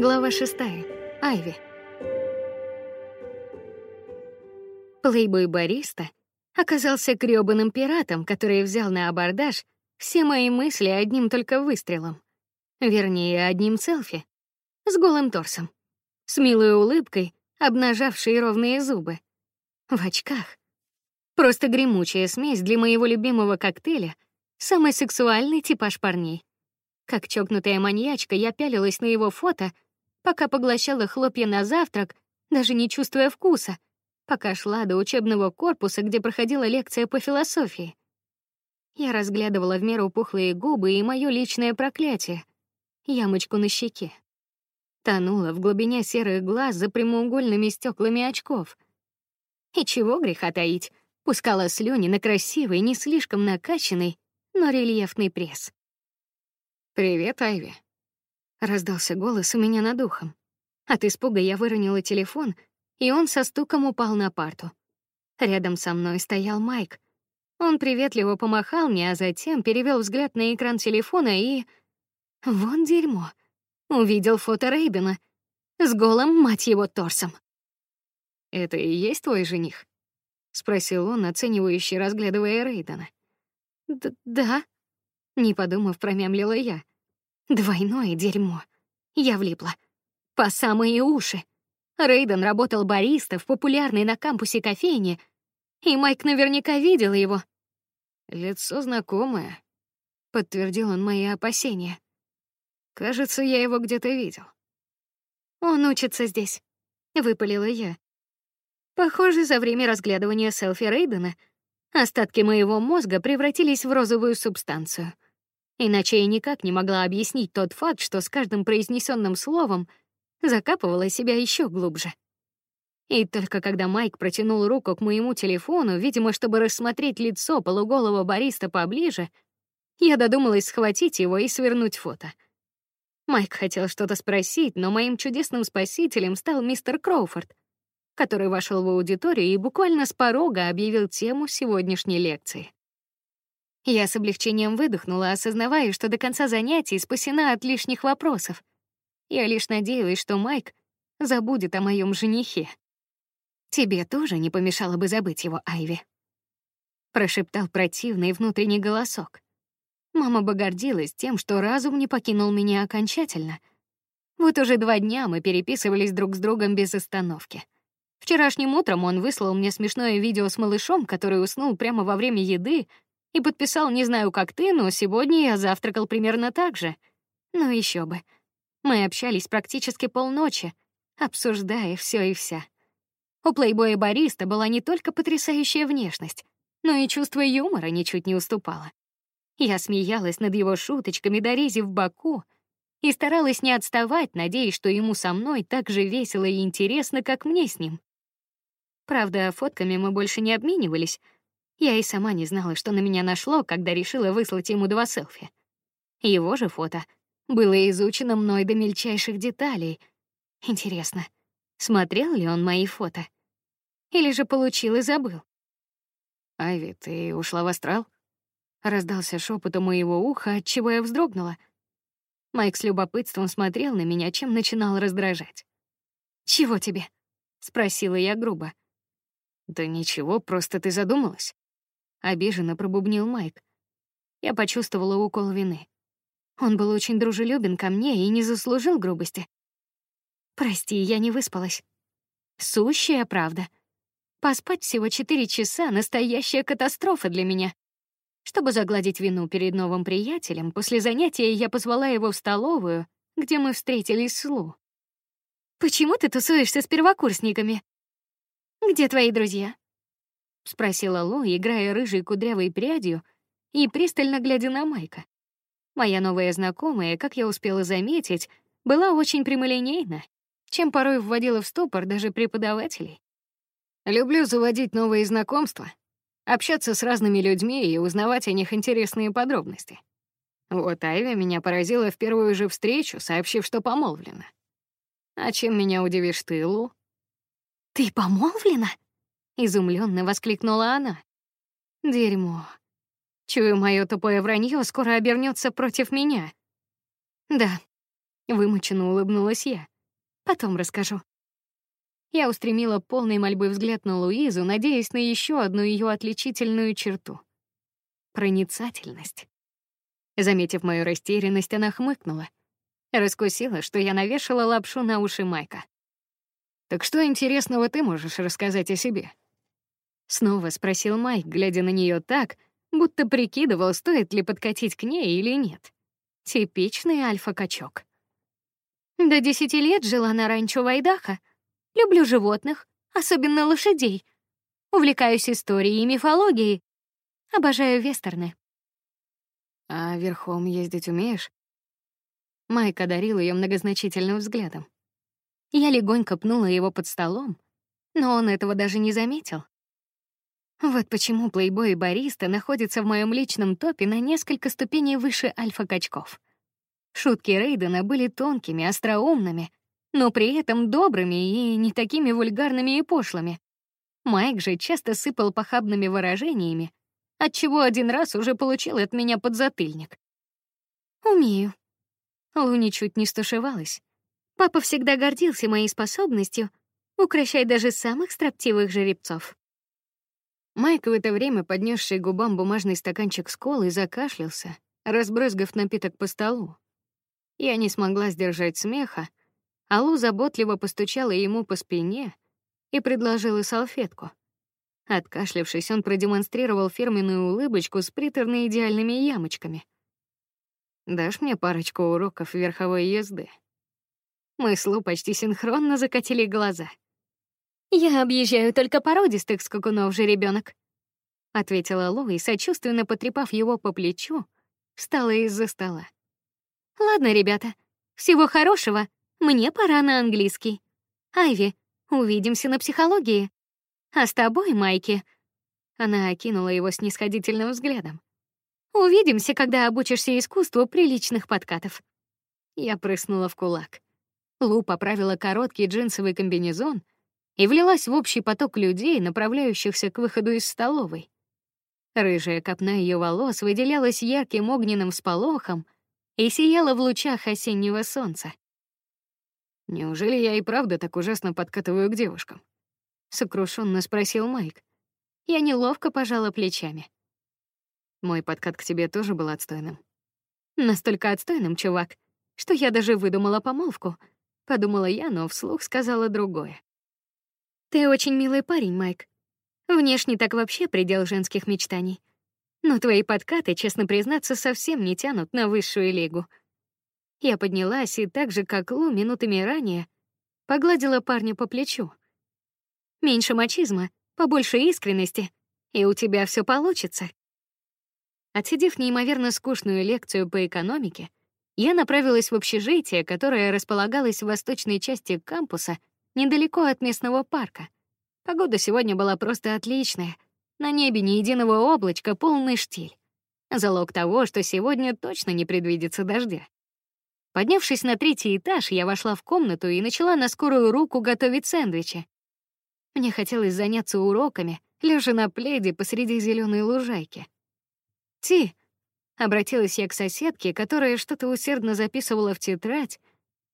Глава шестая. Айви. Плейбой бариста оказался грёбаным пиратом, который взял на абордаж все мои мысли одним только выстрелом. Вернее, одним селфи. С голым торсом. С милой улыбкой, обнажавшей ровные зубы. В очках. Просто гремучая смесь для моего любимого коктейля, самый сексуальный типаж парней. Как чокнутая маньячка, я пялилась на его фото, пока поглощала хлопья на завтрак, даже не чувствуя вкуса, пока шла до учебного корпуса, где проходила лекция по философии. Я разглядывала в меру пухлые губы и мое личное проклятие — ямочку на щеке. Тонула в глубине серых глаз за прямоугольными стеклами очков. И чего греха таить, пускала слюни на красивый, не слишком накачанный, но рельефный пресс. Привет, Айви. Раздался голос у меня над ухом. От испуга я выронила телефон, и он со стуком упал на парту. Рядом со мной стоял Майк. Он приветливо помахал мне, а затем перевел взгляд на экран телефона и вон дерьмо. Увидел фото Рейдена с голым мать его торсом. Это и есть твой жених? спросил он, оценивающе разглядывая Рейдена. да, не подумав, промямлила я. Двойное дерьмо. Я влипла. По самые уши. Рейден работал бариста в популярной на кампусе кофейне, и Майк наверняка видел его. Лицо знакомое, подтвердил он мои опасения. Кажется, я его где-то видел. Он учится здесь, выпалила я. Похоже, за время разглядывания селфи Рейдена остатки моего мозга превратились в розовую субстанцию. Иначе я никак не могла объяснить тот факт, что с каждым произнесенным словом закапывала себя еще глубже. И только когда Майк протянул руку к моему телефону, видимо, чтобы рассмотреть лицо полуголого бариста поближе, я додумалась схватить его и свернуть фото. Майк хотел что-то спросить, но моим чудесным спасителем стал мистер Кроуфорд, который вошел в аудиторию и буквально с порога объявил тему сегодняшней лекции. Я с облегчением выдохнула, осознавая, что до конца занятий спасена от лишних вопросов. Я лишь надеялась, что Майк забудет о моем женихе. Тебе тоже не помешало бы забыть его, Айви, прошептал противный внутренний голосок. Мама бы гордилась тем, что разум не покинул меня окончательно. Вот уже два дня мы переписывались друг с другом без остановки. Вчерашним утром он выслал мне смешное видео с малышом, который уснул прямо во время еды, и подписал «Не знаю, как ты, но сегодня я завтракал примерно так же». Ну еще бы. Мы общались практически полночи, обсуждая все и вся. У плейбоя бариста была не только потрясающая внешность, но и чувство юмора ничуть не уступало. Я смеялась над его шуточками до рези в боку и старалась не отставать, надеясь, что ему со мной так же весело и интересно, как мне с ним. Правда, фотками мы больше не обменивались — я и сама не знала, что на меня нашло, когда решила выслать ему два селфи. Его же фото было изучено мной до мельчайших деталей. Интересно, смотрел ли он мои фото? Или же получил и забыл? Айви, ты ушла в астрал? Раздался шепот у моего уха, от чего я вздрогнула. Майк с любопытством смотрел на меня, чем начинал раздражать. Чего тебе? спросила я грубо. Да ничего, просто ты задумалась обиженно пробубнил Майк. Я почувствовала укол вины. Он был очень дружелюбен ко мне и не заслужил грубости. Прости, я не выспалась. Сущая правда. Поспать всего четыре часа настоящая катастрофа для меня. Чтобы загладить вину перед новым приятелем, после занятия я позвала его в столовую, где мы встретились с Лу. Почему ты тусуешься с первокурсниками? Где твои друзья? Спросила Ло, играя рыжей кудрявой прядью и пристально глядя на Майка. Моя новая знакомая, как я успела заметить, была очень прямолинейна, чем порой вводила в ступор даже преподавателей. Люблю заводить новые знакомства, общаться с разными людьми и узнавать о них интересные подробности. Вот Айви меня поразила в первую же встречу, сообщив, что помолвлена. А чем меня удивишь ты, Лу? Ты помолвлена? Изумленно воскликнула она. Дерьмо. Чую, мое тупое вранье скоро обернется против меня. Да. Вымученно улыбнулась я. Потом расскажу. Я устремила полный мольбы взгляд на Луизу, надеясь на еще одну ее отличительную черту проницательность. Заметив мою растерянность, она хмыкнула, раскусила, что я навешала лапшу на уши Майка. Так что интересного ты можешь рассказать о себе? Снова спросил Майк, глядя на нее так, будто прикидывал, стоит ли подкатить к ней или нет. Типичный альфа-качок. До десяти лет жила на ранчо Вайдаха. Люблю животных, особенно лошадей. Увлекаюсь историей и мифологией. Обожаю вестерны. А верхом ездить умеешь? Майк одарил ее многозначительным взглядом. Я легонько пнула его под столом, но он этого даже не заметил. Вот почему плейбой и бариста находятся в моем личном топе на несколько ступеней выше альфа-качков. Шутки Рейдена были тонкими, остроумными, но при этом добрыми и не такими вульгарными и пошлыми. Майк же часто сыпал похабными выражениями, отчего один раз уже получил от меня подзатыльник. Умею. Луни чуть не стушевалась. Папа всегда гордился моей способностью укращать даже самых строптивых жеребцов. Майк в это время, поднесший губам бумажный стаканчик с колой, закашлялся, разбрызгав напиток по столу. Я не смогла сдержать смеха, а Лу заботливо постучала ему по спине и предложила салфетку. Откашлявшись, он продемонстрировал фирменную улыбочку с приторно идеальными ямочками. Дашь мне парочку уроков верховой езды? Мы с Лу почти синхронно закатили глаза. Я объезжаю только породистых скакунов же ребенок, ответила Лу и сочувственно потрепав его по плечу, встала из-за стола. Ладно, ребята, всего хорошего. Мне пора на английский. Айви, увидимся на психологии. А с тобой, Майки, она окинула его снисходительным взглядом. Увидимся, когда обучишься искусству приличных подкатов. Я прыснула в кулак. Лу поправила короткий джинсовый комбинезон и влилась в общий поток людей, направляющихся к выходу из столовой. Рыжая копна ее волос выделялась ярким огненным всполохом и сияла в лучах осеннего солнца. Неужели я и правда так ужасно подкатываю к девушкам? сокрушенно спросил Майк. Я неловко пожала плечами. Мой подкат к тебе тоже был отстойным. Настолько отстойным, чувак, что я даже выдумала помолвку. Подумала я, но вслух сказала другое. Ты очень милый парень, Майк. Внешне так вообще предел женских мечтаний. Но твои подкаты, честно признаться, совсем не тянут на высшую лигу. Я поднялась и так же, как Лу минутами ранее, погладила парня по плечу. Меньше мачизма, побольше искренности, и у тебя все получится. Отсидев неимоверно скучную лекцию по экономике, я направилась в общежитие, которое располагалось в восточной части кампуса, недалеко от местного парка. Погода сегодня была просто отличная. На небе ни единого облачка, полный штиль. Залог того, что сегодня точно не предвидится дождя. Поднявшись на третий этаж, я вошла в комнату и начала на скорую руку готовить сэндвичи. Мне хотелось заняться уроками, лежа на пледе посреди зеленой лужайки. Ти, обратилась я к соседке, которая что-то усердно записывала в тетрадь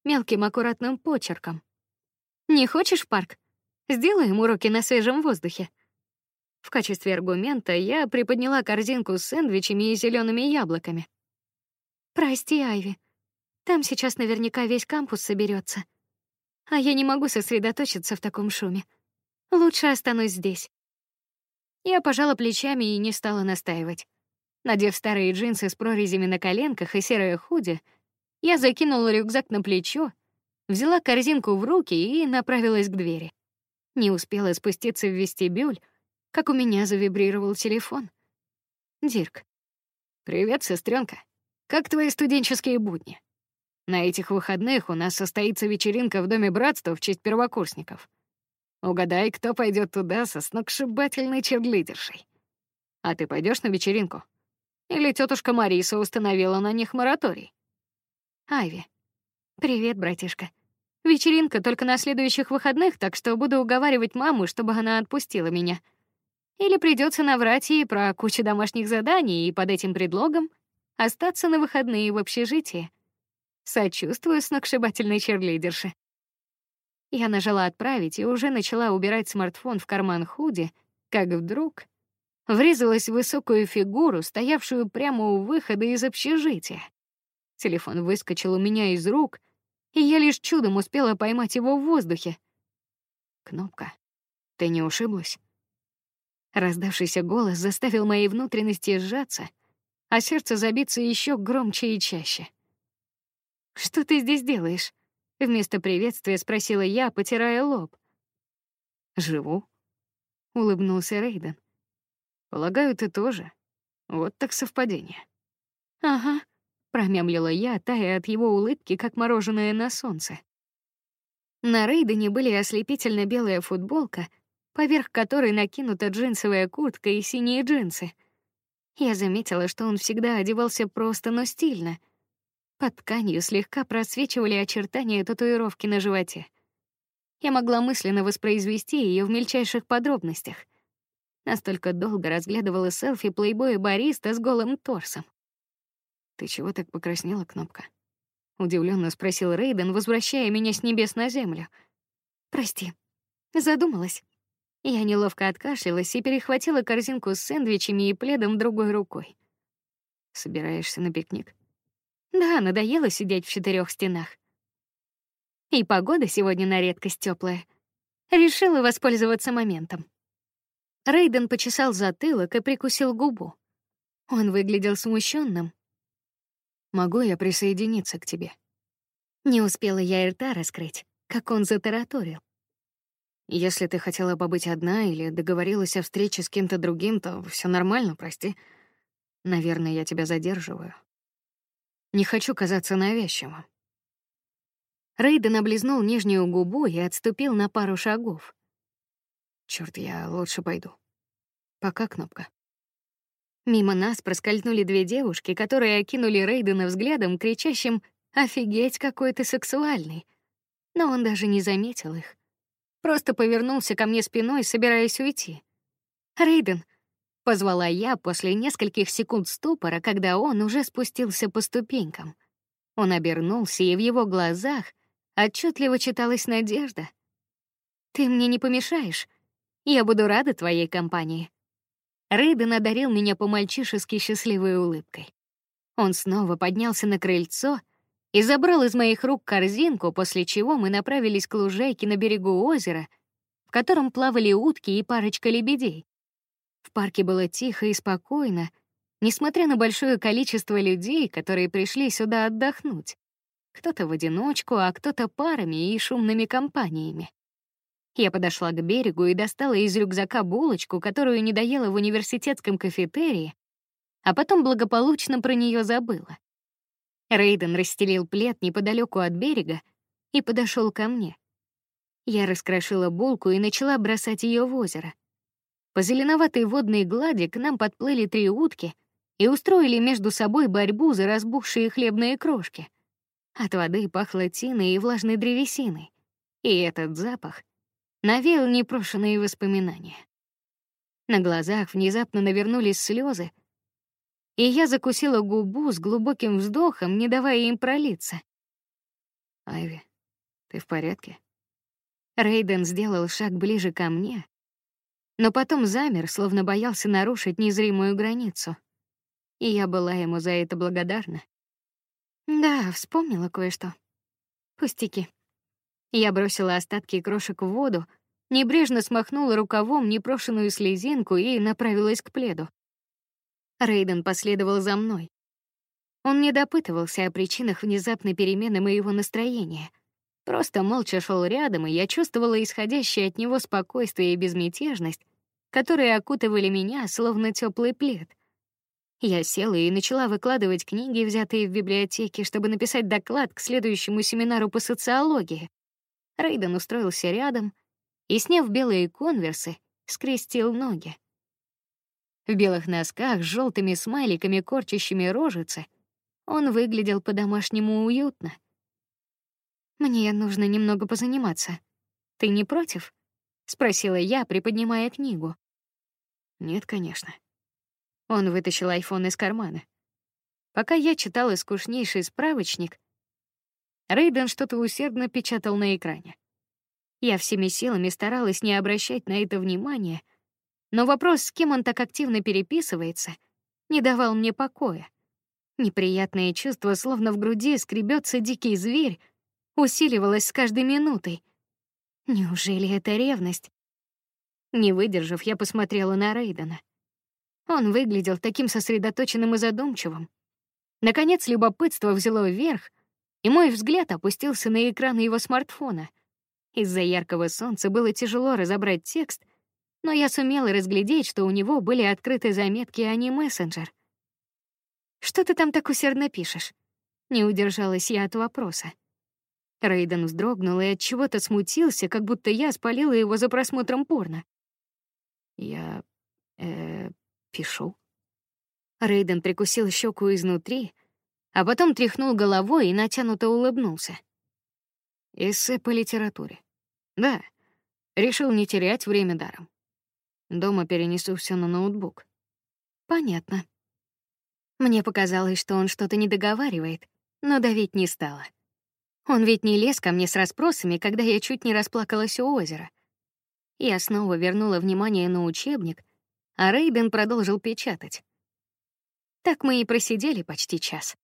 мелким аккуратным почерком. Не хочешь в парк? Сделаем уроки на свежем воздухе. В качестве аргумента я приподняла корзинку с сэндвичами и зелеными яблоками. Прости, Айви. Там сейчас наверняка весь кампус соберется, а я не могу сосредоточиться в таком шуме. Лучше останусь здесь. Я пожала плечами и не стала настаивать. Надев старые джинсы с прорезями на коленках и серое худи, я закинула рюкзак на плечо, взяла корзинку в руки и направилась к двери. Не успела спуститься в вестибюль, как у меня завибрировал телефон. Дирк. Привет, сестренка. Как твои студенческие будни? На этих выходных у нас состоится вечеринка в доме братства в честь первокурсников. Угадай, кто пойдет туда со сногсшибательной черлидершей. А ты пойдешь на вечеринку? Или тетушка Мариса установила на них мораторий? Айви. Привет, братишка. Вечеринка только на следующих выходных, так что буду уговаривать маму, чтобы она отпустила меня. Или придется наврать ей про кучу домашних заданий и под этим предлогом остаться на выходные в общежитии. Сочувствую сногсшибательной черлидерше. Я нажала отправить и уже начала убирать смартфон в карман худи, как вдруг врезалась в высокую фигуру, стоявшую прямо у выхода из общежития. Телефон выскочил у меня из рук, и я лишь чудом успела поймать его в воздухе. Кнопка. Ты не ушиблась? Раздавшийся голос заставил мои внутренности сжаться, а сердце забиться еще громче и чаще. Что ты здесь делаешь? Вместо приветствия спросила я, потирая лоб. Живу, улыбнулся Рейден. Полагаю, ты тоже. Вот так совпадение. Ага, промямлила я, тая от его улыбки, как мороженое на солнце. На Рейдене были ослепительно белая футболка, поверх которой накинута джинсовая куртка и синие джинсы. Я заметила, что он всегда одевался просто, но стильно. Под тканью слегка просвечивали очертания татуировки на животе. Я могла мысленно воспроизвести ее в мельчайших подробностях. Настолько долго разглядывала селфи плейбоя бариста с голым торсом. Ты чего так покраснела, кнопка? Удивленно спросил Рейден, возвращая меня с небес на землю. Прости, задумалась. Я неловко откашлялась и перехватила корзинку с сэндвичами и пледом другой рукой. Собираешься на пикник? Да, надоело сидеть в четырех стенах. И погода сегодня на редкость теплая. Решила воспользоваться моментом. Рейден почесал затылок и прикусил губу. Он выглядел смущенным. Могу я присоединиться к тебе? Не успела я рта раскрыть, как он затараторил. Если ты хотела побыть одна или договорилась о встрече с кем-то другим, то все нормально, прости. Наверное, я тебя задерживаю. Не хочу казаться навязчивым. Рейден облизнул нижнюю губу и отступил на пару шагов. Черт, я лучше пойду. Пока, кнопка. Мимо нас проскользнули две девушки, которые окинули Рейдена взглядом, кричащим «Офигеть, какой ты сексуальный!» Но он даже не заметил их. Просто повернулся ко мне спиной, собираясь уйти. «Рейден!» — позвала я после нескольких секунд ступора, когда он уже спустился по ступенькам. Он обернулся, и в его глазах отчетливо читалась надежда. «Ты мне не помешаешь. Я буду рада твоей компании». Рейден одарил меня по-мальчишески счастливой улыбкой. Он снова поднялся на крыльцо — и забрал из моих рук корзинку, после чего мы направились к лужайке на берегу озера, в котором плавали утки и парочка лебедей. В парке было тихо и спокойно, несмотря на большое количество людей, которые пришли сюда отдохнуть. Кто-то в одиночку, а кто-то парами и шумными компаниями. Я подошла к берегу и достала из рюкзака булочку, которую не доела в университетском кафетерии, а потом благополучно про нее забыла. Рейден расстелил плед неподалеку от берега и подошел ко мне. Я раскрошила булку и начала бросать ее в озеро. По зеленоватой водной глади к нам подплыли три утки и устроили между собой борьбу за разбухшие хлебные крошки. От воды пахло тиной и влажной древесиной, и этот запах навеял непрошенные воспоминания. На глазах внезапно навернулись слезы, и я закусила губу с глубоким вздохом, не давая им пролиться. Айви, ты в порядке? Рейден сделал шаг ближе ко мне, но потом замер, словно боялся нарушить незримую границу. И я была ему за это благодарна. Да, вспомнила кое-что. Пустяки. Я бросила остатки крошек в воду, небрежно смахнула рукавом непрошенную слезинку и направилась к пледу. Рейден последовал за мной. Он не допытывался о причинах внезапной перемены моего настроения. Просто молча шел рядом, и я чувствовала исходящее от него спокойствие и безмятежность, которые окутывали меня, словно теплый плед. Я села и начала выкладывать книги, взятые в библиотеке, чтобы написать доклад к следующему семинару по социологии. Рейден устроился рядом и, сняв белые конверсы, скрестил ноги. В белых носках с желтыми смайликами, корчащими рожицы, он выглядел по-домашнему уютно. Мне нужно немного позаниматься. Ты не против? спросила я, приподнимая книгу. Нет, конечно. Он вытащил айфон из кармана. Пока я читала скучнейший справочник, Рейден что-то усердно печатал на экране. Я всеми силами старалась не обращать на это внимания, но вопрос, с кем он так активно переписывается, не давал мне покоя. Неприятное чувство, словно в груди скребется дикий зверь, усиливалось с каждой минутой. Неужели это ревность? Не выдержав, я посмотрела на Рейдена. Он выглядел таким сосредоточенным и задумчивым. Наконец любопытство взяло верх, и мой взгляд опустился на экран его смартфона. Из-за яркого солнца было тяжело разобрать текст, но я сумела разглядеть, что у него были открыты заметки а не мессенджер. Что ты там так усердно пишешь? Не удержалась я от вопроса. Рейден вздрогнул и от чего-то смутился, как будто я спалила его за просмотром порно. Я э пишу. Рейден прикусил щеку изнутри, а потом тряхнул головой и натянуто улыбнулся. Эссе по литературе. Да, решил не терять время даром. Дома перенесу все на ноутбук. Понятно. Мне показалось, что он что-то не договаривает, но давить не стала. Он ведь не лез ко мне с расспросами, когда я чуть не расплакалась у озера. Я снова вернула внимание на учебник, а Рейден продолжил печатать. Так мы и просидели почти час.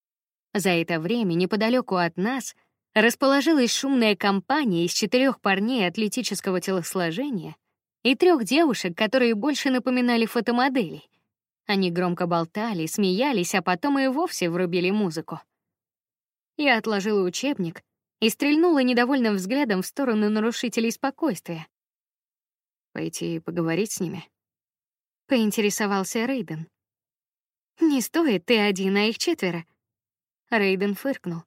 За это время неподалеку от нас расположилась шумная компания из четырех парней атлетического телосложения и трех девушек, которые больше напоминали фотомоделей. Они громко болтали, смеялись, а потом и вовсе врубили музыку. Я отложила учебник и стрельнула недовольным взглядом в сторону нарушителей спокойствия. Пойти поговорить с ними. Поинтересовался Рейден. Не стоит, ты один, а их четверо. Рейден фыркнул.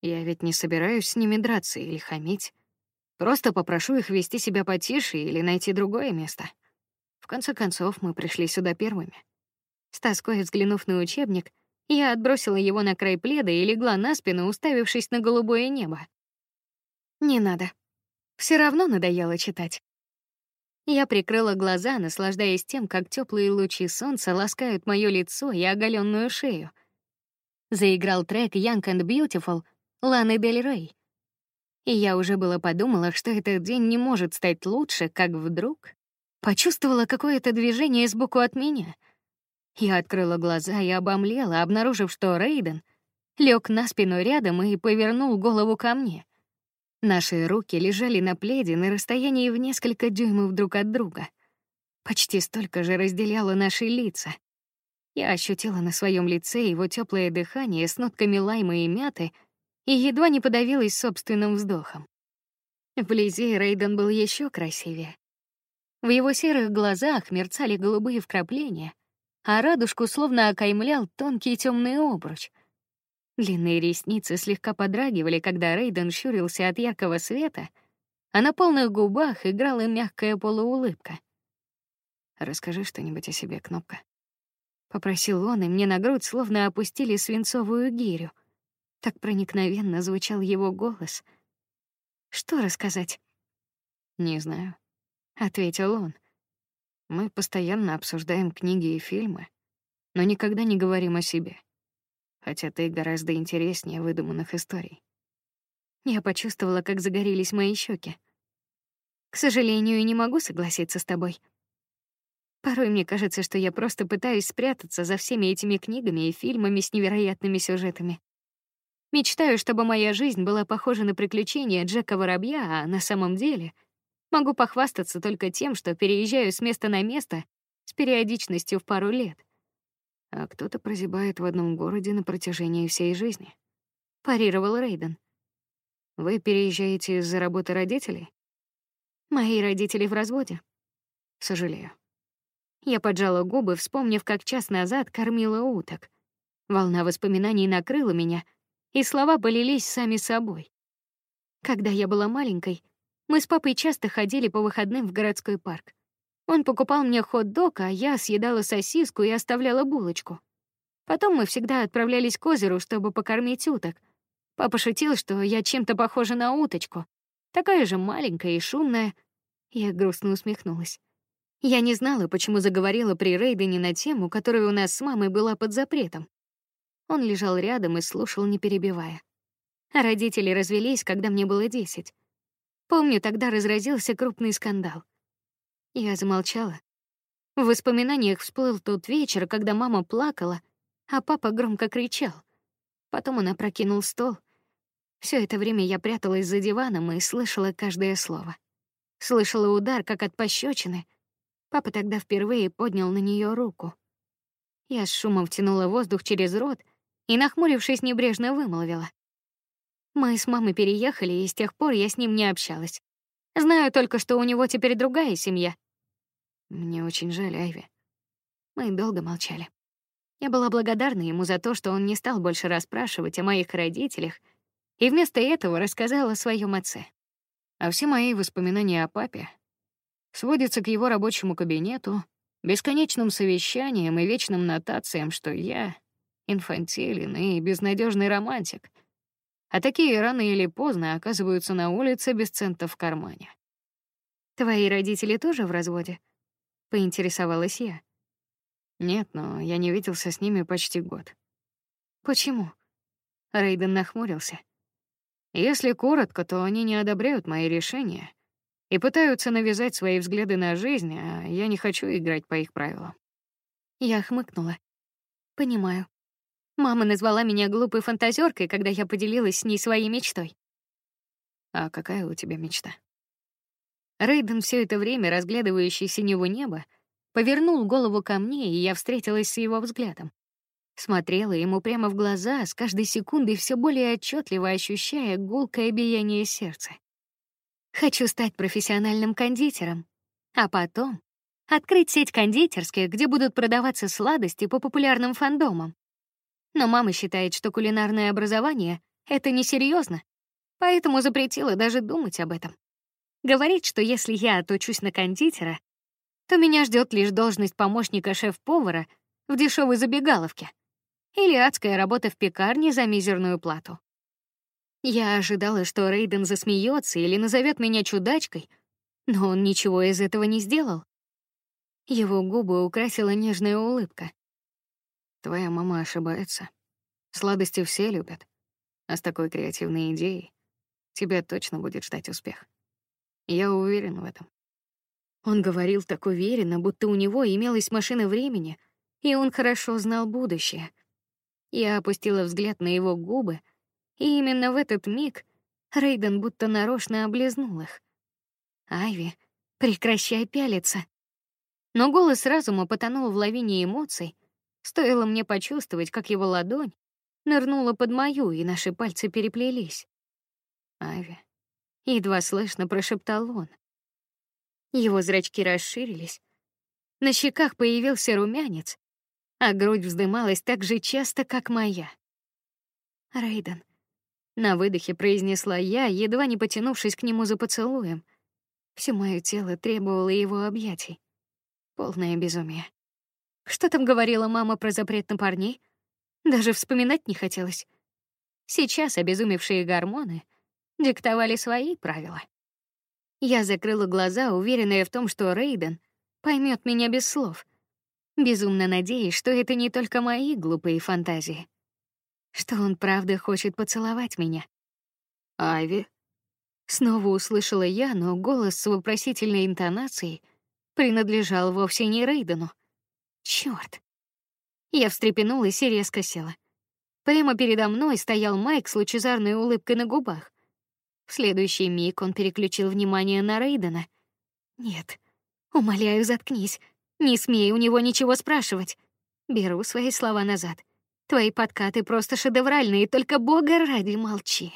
Я ведь не собираюсь с ними драться или хамить. Просто попрошу их вести себя потише или найти другое место. В конце концов, мы пришли сюда первыми. С тоской взглянув на учебник, я отбросила его на край пледа и легла на спину, уставившись на голубое небо. Не надо. Все равно надоело читать. Я прикрыла глаза, наслаждаясь тем, как теплые лучи солнца ласкают моё лицо и оголенную шею. Заиграл трек Young and Beautiful Ланы Дель Рей. И я уже было подумала, что этот день не может стать лучше, как вдруг почувствовала какое-то движение сбоку от меня. Я открыла глаза и обомлела, обнаружив, что Рейден лег на спину рядом и повернул голову ко мне. Наши руки лежали на пледе на расстоянии в несколько дюймов друг от друга. Почти столько же разделяло наши лица. Я ощутила на своем лице его теплое дыхание с нотками лайма и мяты и едва не подавилась собственным вздохом. Вблизи Рейден был еще красивее. В его серых глазах мерцали голубые вкрапления, а радужку словно окаймлял тонкий темный обруч. Длинные ресницы слегка подрагивали, когда Рейден щурился от яркого света, а на полных губах играла мягкая полуулыбка. Расскажи что-нибудь о себе, кнопка. Попросил он, и мне на грудь словно опустили свинцовую гирю. Так проникновенно звучал его голос. Что рассказать? Не знаю, ответил он. Мы постоянно обсуждаем книги и фильмы, но никогда не говорим о себе хотя ты гораздо интереснее выдуманных историй. Я почувствовала, как загорелись мои щеки. К сожалению, не могу согласиться с тобой. Порой мне кажется, что я просто пытаюсь спрятаться за всеми этими книгами и фильмами с невероятными сюжетами. Мечтаю, чтобы моя жизнь была похожа на приключения Джека Воробья, а на самом деле могу похвастаться только тем, что переезжаю с места на место с периодичностью в пару лет а кто-то прозябает в одном городе на протяжении всей жизни. Парировал Рейден. Вы переезжаете из-за работы родителей? Мои родители в разводе. Сожалею. Я поджала губы, вспомнив, как час назад кормила уток. Волна воспоминаний накрыла меня, и слова полились сами собой. Когда я была маленькой, мы с папой часто ходили по выходным в городской парк. Он покупал мне хот-дог, а я съедала сосиску и оставляла булочку. Потом мы всегда отправлялись к озеру, чтобы покормить уток. Папа шутил, что я чем-то похожа на уточку, такая же маленькая и шумная. Я грустно усмехнулась. Я не знала, почему заговорила при Рейдене на тему, которая у нас с мамой была под запретом. Он лежал рядом и слушал, не перебивая. Родители развелись, когда мне было десять. Помню, тогда разразился крупный скандал. Я замолчала. В воспоминаниях всплыл тот вечер, когда мама плакала, а папа громко кричал. Потом он опрокинул стол. Все это время я пряталась за диваном и слышала каждое слово. Слышала удар, как от пощечины. Папа тогда впервые поднял на нее руку. Я с шумом втянула воздух через рот и, нахмурившись, небрежно вымолвила: мы с мамой переехали, и с тех пор я с ним не общалась. Знаю только, что у него теперь другая семья. Мне очень жаль, Айви. Мы долго молчали. Я была благодарна ему за то, что он не стал больше расспрашивать о моих родителях, и вместо этого рассказал о своем отце. А все мои воспоминания о папе сводятся к его рабочему кабинету, бесконечным совещаниям и вечным нотациям, что я инфантилен и безнадежный романтик — а такие рано или поздно оказываются на улице без цента в кармане. Твои родители тоже в разводе? поинтересовалась я. Нет, но я не виделся с ними почти год. Почему? Рейден нахмурился. Если коротко, то они не одобряют мои решения и пытаются навязать свои взгляды на жизнь, а я не хочу играть по их правилам. Я хмыкнула. Понимаю. Мама назвала меня глупой фантазеркой, когда я поделилась с ней своей мечтой. А какая у тебя мечта? Рейден все это время разглядывающий синего неба повернул голову ко мне, и я встретилась с его взглядом. Смотрела ему прямо в глаза, с каждой секундой все более отчетливо ощущая гулкое биение сердца. Хочу стать профессиональным кондитером, а потом открыть сеть кондитерских, где будут продаваться сладости по популярным фандомам. Но мама считает, что кулинарное образование — это несерьезно, поэтому запретила даже думать об этом. Говорит, что если я отучусь на кондитера, то меня ждет лишь должность помощника шеф-повара в дешевой забегаловке или адская работа в пекарне за мизерную плату. Я ожидала, что Рейден засмеется или назовет меня чудачкой, но он ничего из этого не сделал. Его губы украсила нежная улыбка. Твоя мама ошибается. Сладости все любят. А с такой креативной идеей тебя точно будет ждать успех. Я уверен в этом. Он говорил так уверенно, будто у него имелась машина времени, и он хорошо знал будущее. Я опустила взгляд на его губы, и именно в этот миг Рейден будто нарочно облизнул их. Айви, прекращай пялиться. Но голос разума потонул в лавине эмоций, Стоило мне почувствовать, как его ладонь нырнула под мою, и наши пальцы переплелись. Ави, едва слышно прошептал он. Его зрачки расширились, на щеках появился румянец, а грудь вздымалась так же часто, как моя. Рейден, на выдохе произнесла я, едва не потянувшись к нему за поцелуем. Все мое тело требовало его объятий. Полное безумие. Что там говорила мама про запрет на парней? Даже вспоминать не хотелось. Сейчас обезумевшие гормоны диктовали свои правила. Я закрыла глаза, уверенная в том, что Рейден поймет меня без слов, безумно надеясь, что это не только мои глупые фантазии, что он правда хочет поцеловать меня. Айви снова услышала я, но голос с вопросительной интонацией принадлежал вовсе не Рейдену. Черт! Я встрепенулась и резко села. Прямо передо мной стоял Майк с лучезарной улыбкой на губах. В следующий миг он переключил внимание на Рейдена. Нет, умоляю, заткнись. Не смей у него ничего спрашивать. Беру свои слова назад. Твои подкаты просто шедевральные, только бога ради молчи.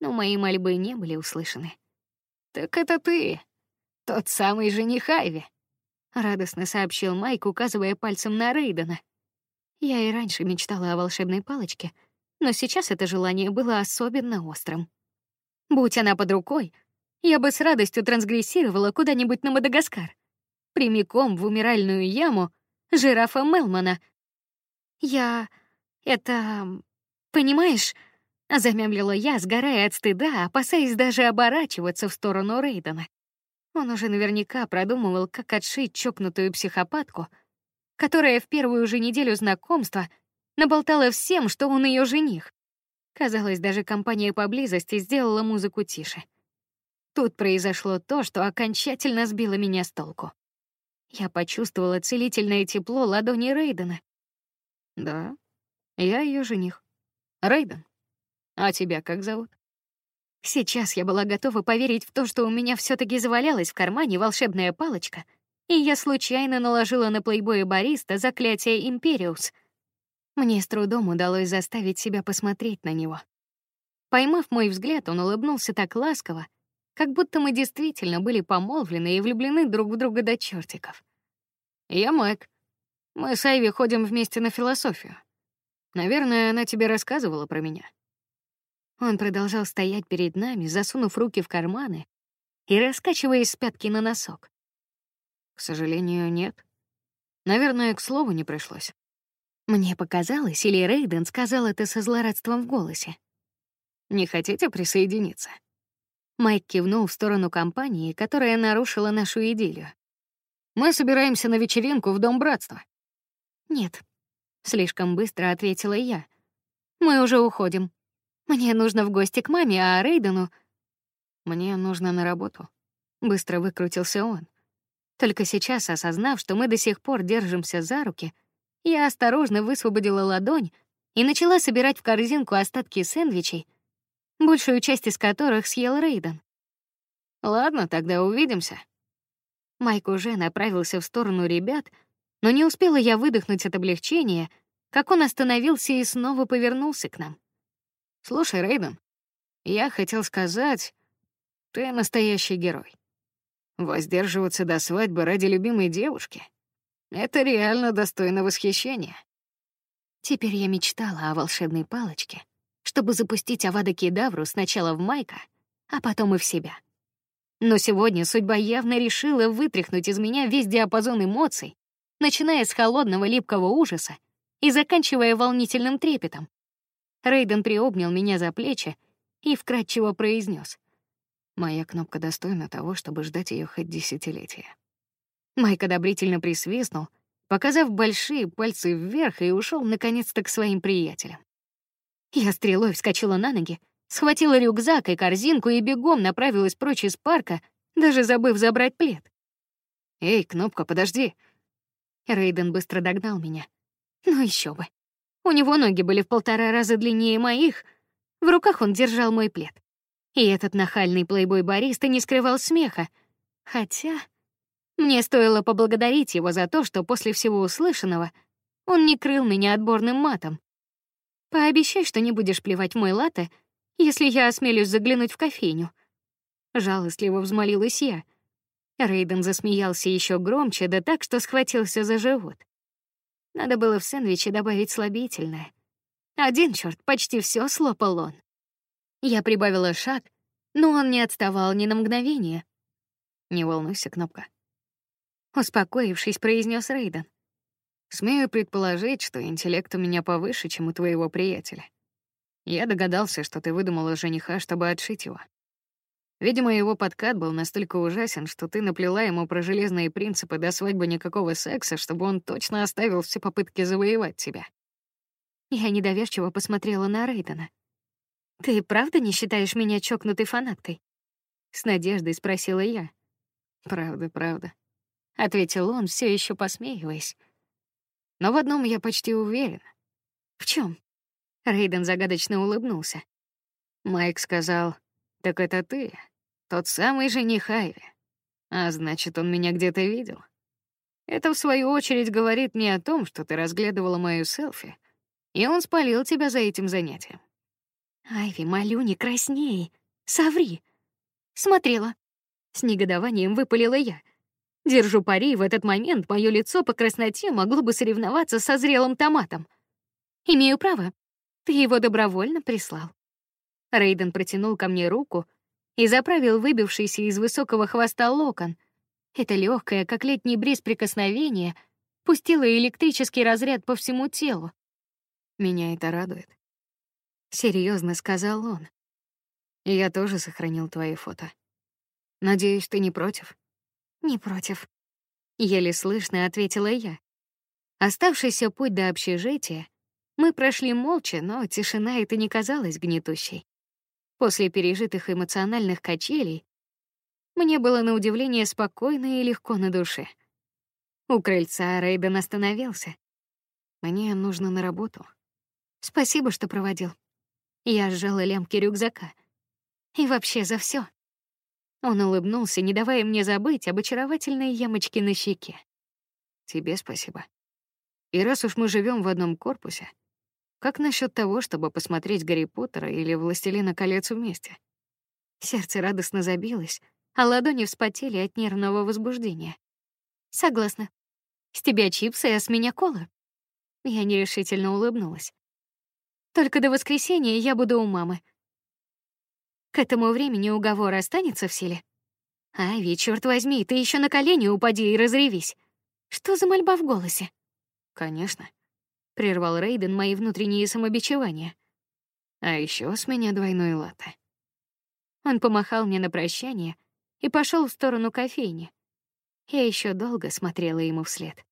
Но мои мольбы не были услышаны. Так это ты, тот самый жених Айви радостно сообщил Майк, указывая пальцем на Рейдена. Я и раньше мечтала о волшебной палочке, но сейчас это желание было особенно острым. Будь она под рукой, я бы с радостью трансгрессировала куда-нибудь на Мадагаскар, прямиком в умиральную яму жирафа Мелмана. Я это, понимаешь, замямлила я, сгорая от стыда, опасаясь даже оборачиваться в сторону Рейдена. Он уже наверняка продумывал, как отшить чокнутую психопатку, которая в первую же неделю знакомства наболтала всем, что он ее жених. Казалось, даже компания поблизости сделала музыку тише. Тут произошло то, что окончательно сбило меня с толку. Я почувствовала целительное тепло ладони Рейдена. Да, я ее жених. Рейден. А тебя как зовут? Сейчас я была готова поверить в то, что у меня все таки завалялась в кармане волшебная палочка, и я случайно наложила на плейбоя бариста заклятие Империус. Мне с трудом удалось заставить себя посмотреть на него. Поймав мой взгляд, он улыбнулся так ласково, как будто мы действительно были помолвлены и влюблены друг в друга до чертиков. Я Майк. Мы с Айви ходим вместе на философию. Наверное, она тебе рассказывала про меня. Он продолжал стоять перед нами, засунув руки в карманы и раскачиваясь с пятки на носок. К сожалению, нет. Наверное, к слову не пришлось. Мне показалось, или Рейден сказал это со злорадством в голосе. Не хотите присоединиться? Майк кивнул в сторону компании, которая нарушила нашу идиллию. Мы собираемся на вечеринку в Дом Братства. Нет, слишком быстро ответила я. Мы уже уходим. Мне нужно в гости к маме, а Рейдену мне нужно на работу. Быстро выкрутился он. Только сейчас, осознав, что мы до сих пор держимся за руки, я осторожно высвободила ладонь и начала собирать в корзинку остатки сэндвичей, большую часть из которых съел Рейден. Ладно, тогда увидимся. Майк уже направился в сторону ребят, но не успела я выдохнуть от облегчения, как он остановился и снова повернулся к нам. Слушай, Рейден, я хотел сказать, ты настоящий герой. Воздерживаться до свадьбы ради любимой девушки — это реально достойно восхищения. Теперь я мечтала о волшебной палочке, чтобы запустить Авада Кедавру сначала в Майка, а потом и в себя. Но сегодня судьба явно решила вытряхнуть из меня весь диапазон эмоций, начиная с холодного липкого ужаса и заканчивая волнительным трепетом, Рейден приобнял меня за плечи и вкратчиво произнес: "Моя кнопка достойна того, чтобы ждать ее хоть десятилетия". Майк одобрительно присвистнул, показав большие пальцы вверх и ушел наконец-то к своим приятелям. Я стрелой вскочила на ноги, схватила рюкзак и корзинку и бегом направилась прочь из парка, даже забыв забрать плед. «Эй, кнопка, подожди!» Рейден быстро догнал меня. Ну еще бы. У него ноги были в полтора раза длиннее моих. В руках он держал мой плед. И этот нахальный плейбой-бариста не скрывал смеха. Хотя мне стоило поблагодарить его за то, что после всего услышанного он не крыл меня отборным матом. Пообещай, что не будешь плевать в мой латте, если я осмелюсь заглянуть в кофейню. Жалостливо взмолилась я. Рейден засмеялся еще громче, да так, что схватился за живот. Надо было в сэндвиче добавить слабительное. Один черт, почти все слопал он. Я прибавила шаг, но он не отставал ни на мгновение. Не волнуйся, кнопка. Успокоившись, произнес Рейден. Смею предположить, что интеллект у меня повыше, чем у твоего приятеля. Я догадался, что ты выдумала жениха, чтобы отшить его. Видимо, его подкат был настолько ужасен, что ты наплела ему про железные принципы до свадьбы никакого секса, чтобы он точно оставил все попытки завоевать тебя. Я недоверчиво посмотрела на Рейдена. Ты правда не считаешь меня чокнутой фанаткой? С надеждой спросила я. Правда, правда, ответил он, все еще посмеиваясь. Но в одном я почти уверен. В чем? Рейден загадочно улыбнулся. Майк сказал: "Так это ты, тот самый жених Айви. А значит, он меня где-то видел. Это в свою очередь говорит мне о том, что ты разглядывала мою селфи, и он спалил тебя за этим занятием. Айви, молю, не красней. Соври. Смотрела. С негодованием выпалила я. Держу пари, в этот момент мое лицо по красноте могло бы соревноваться со зрелым томатом. Имею право. Ты его добровольно прислал. Рейден протянул ко мне руку, и заправил выбившийся из высокого хвоста локон. Это легкое, как летний бриз прикосновение, пустило электрический разряд по всему телу. Меня это радует, серьезно сказал он. Я тоже сохранил твои фото. Надеюсь, ты не против? Не против. Еле слышно ответила я. Оставшийся путь до общежития Мы прошли молча, но тишина эта не казалась гнетущей. После пережитых эмоциональных качелей мне было на удивление спокойно и легко на душе. У крыльца Рейден остановился. Мне нужно на работу. Спасибо, что проводил. Я сжала лямки рюкзака. И вообще за все. Он улыбнулся, не давая мне забыть об очаровательной ямочке на щеке. Тебе спасибо. И раз уж мы живем в одном корпусе, как насчет того, чтобы посмотреть Гарри Поттера или Властелина колец вместе? Сердце радостно забилось, а ладони вспотели от нервного возбуждения. Согласна. С тебя чипсы, а с меня кола. Я нерешительно улыбнулась. Только до воскресенья я буду у мамы. К этому времени уговор останется в силе. Ави, черт возьми, ты еще на колени упади и разревись. Что за мольба в голосе? Конечно. Прервал Рейден мои внутренние самобичевания. А еще с меня двойной латте. Он помахал мне на прощание и пошел в сторону кофейни. Я еще долго смотрела ему вслед.